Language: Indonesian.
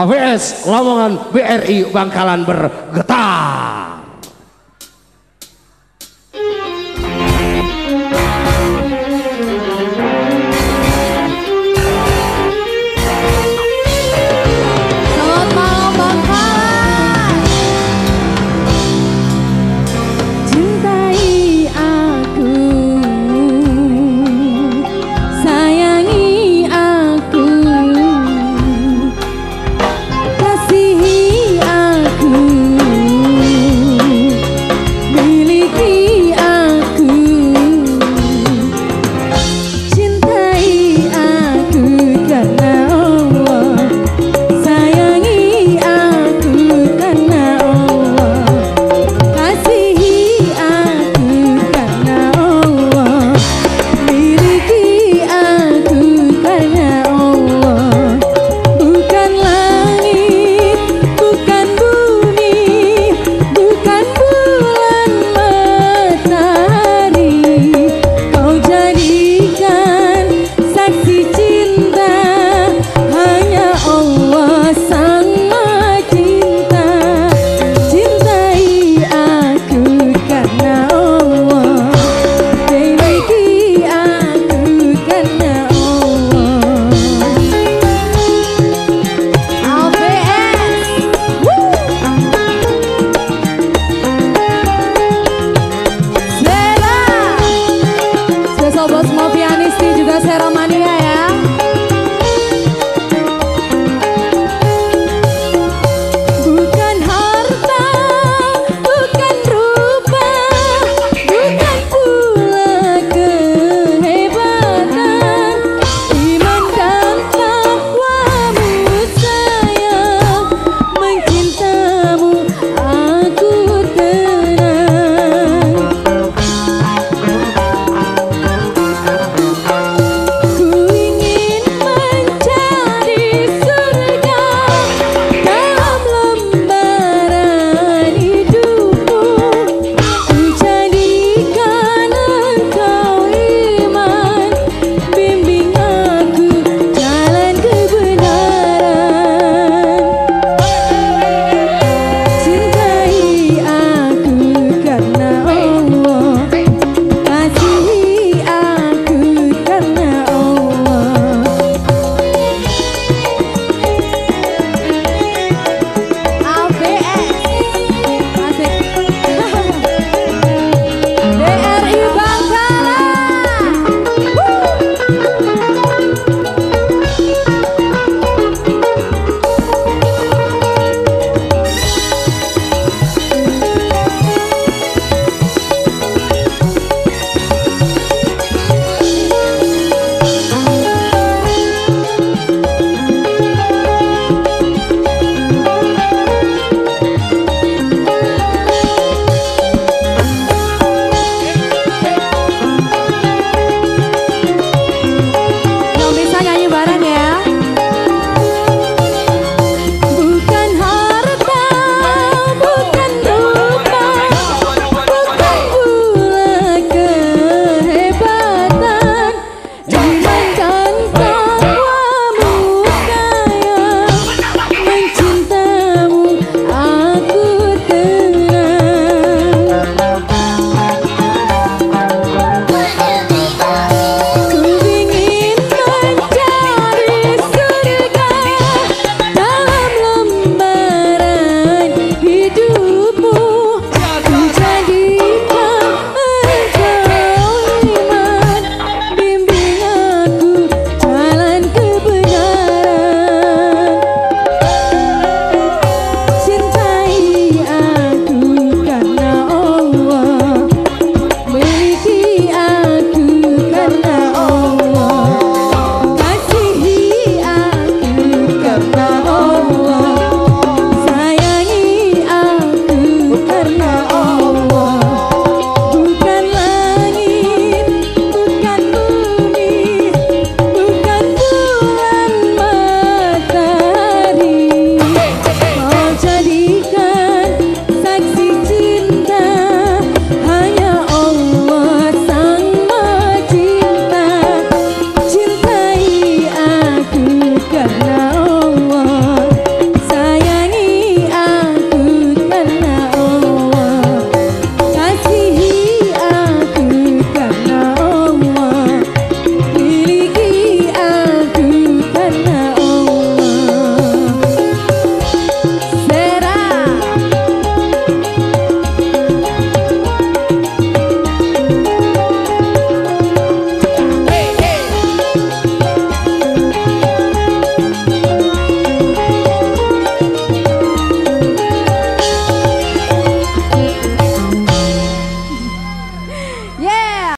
AWS Lamongan BRI Bangkalan bergerak